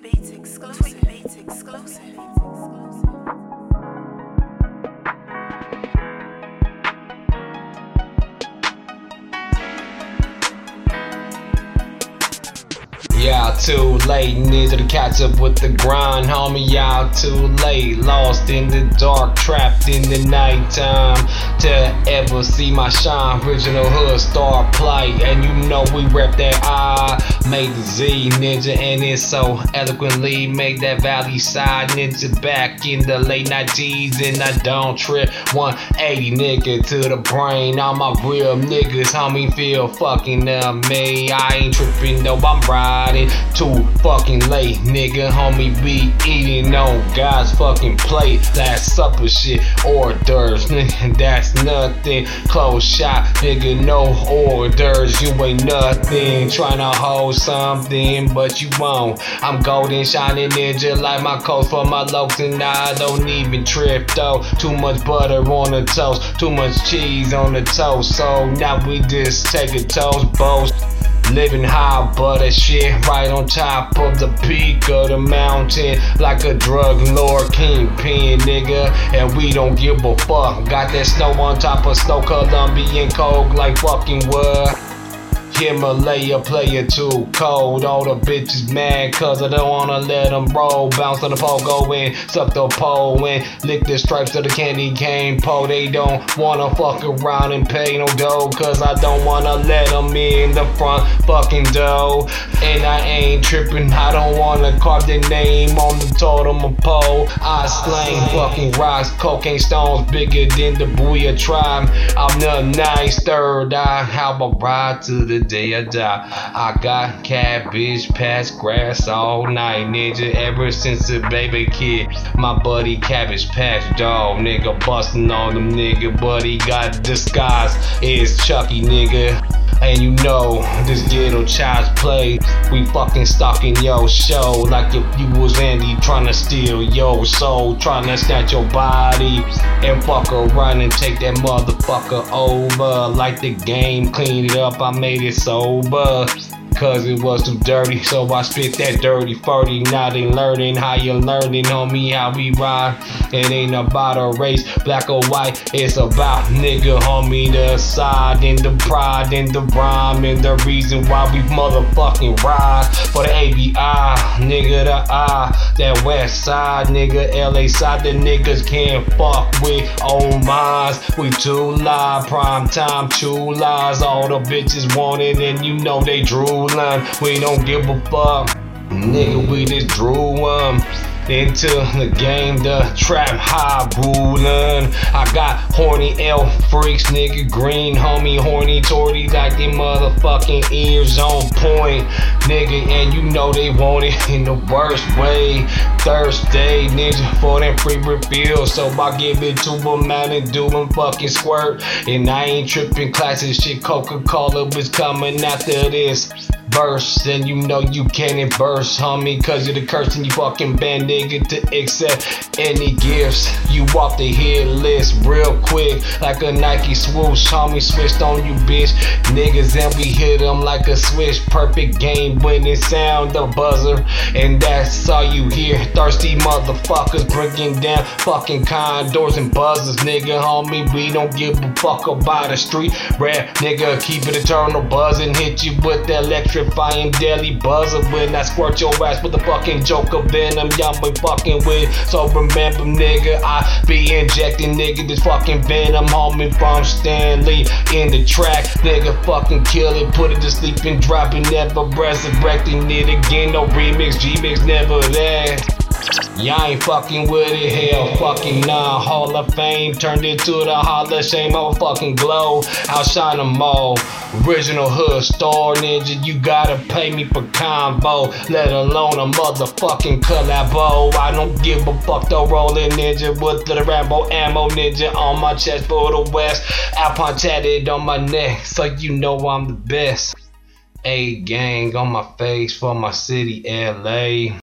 Tweak Beats exclusive. Beats exclusive. Y'all too late, need to catch up with the grind, homie. Y'all too late, lost in the dark, trapped in the nighttime. To ever see my shine, original hood star play, and you know we rep that I made the Z ninja, and it so eloquently made that valley side ninja back in the late 90s, and I don't trip 180 nigga to the brain. All my real niggas, homie, feel fucking up me. I ain't tripping, though I'm riding too fucking late, nigga. Homie, be eating on God's fucking plate. Last supper shit, hors d'oeuvres, nigga. That's nothing. Close shop, nigga. No orders. You ain't nothing. Trying to hold something, but you won't. I'm golden, shining ninja like my coat for my looks, and I don't even trip though. Too much butter on the toast, too much cheese on the toast. So now we just take a toast, boast. Living high, but that shit right on top of the peak of the mountain. Like a drug lord kingpin, nigga. And we don't give a fuck. Got that snow on top of snow, Colombian coke like fucking what? Himalaya player too cold. All the bitches mad cause I don't wanna let them roll. Bounce on the pole, go in, suck the pole in. lick the stripes of the candy cane pole. They don't wanna fuck around and pay no dough cause I don't wanna let them in the front fucking door. And I ain't tripping, I don't wanna carve their name on the totem of pole. I slang fucking rocks, cocaine stones bigger than the Boo-Yaa tribe. I'm the nice third eye, how about ride to the day I die. I got cabbage patch grass all night, ninja. Ever since a baby kid, my buddy cabbage patch dog, nigga, busting on them, nigga. But he got disguise, it's Chucky, nigga. And you know, this ghetto child's play. We fucking stalking your show like if you was Andy trying to steal your soul, trying to snatch your body and fuck around and take that motherfucker over. Like the game, clean it up, I made it sober. Cause it was too dirty, so I spit that dirty 40. Now they learning how you learning, homie, how we ride. It ain't about a race, black or white, it's about nigga, homie, the side and the pride and the rhyme and the reason why we motherfucking ride for the ABI, nigga, the I, that west side, nigga, LA side, the niggas can't fuck with old minds. We too live, prime time, two lies, all the bitches want it, and you know they drool line. We don't give a fuck. Nigga, we just drew um into the game, the trap high ruling. I got horny elf freaks, nigga, green homie, horny torty, like them motherfucking ears on point, nigga, and you know they want it in the worst way. Thursday, ninja, for them free refill, so I give it to them, and do them fucking squirt. And I ain't tripping, classic shit, Coca Cola was coming after this verse, and you know you can't burst, homie, cause you're the curse and you fucking bad nigga to accept any gifts. You off the hit list real quick, like a Nike swoosh, homie, switched on you, bitch. Niggas, and we hit them like a switch, perfect game winning sound, the buzzer, and that's all you hear. Thirsty motherfuckers breaking down fucking condors and buzzers, nigga, homie. We don't give a fuck about the street rap, nigga. Keep it eternal buzzing, hit you with that electrifying daily buzzer when I squirt your ass with the fucking Joker venom. Y'all been fucking with, so remember, nigga, I be injecting, nigga, this fucking venom, homie, from Stanley in the track, nigga, fucking kill it, put it to sleep and drop it, never resurrecting it again. No remix, G-mix, never there. Y'all ain't fucking with it, hell fucking nah. Hall of Fame turned into the Hall of Shame, motherfucking glow. Outshine them all. Original hood star ninja, you gotta pay me for combo, let alone a motherfucking collabo. I don't give a fuck though, rolling ninja with the Rambo ammo ninja on my chest for the west. Alpine tatted on my neck, so you know I'm the best. A gang on my face for my city, LA.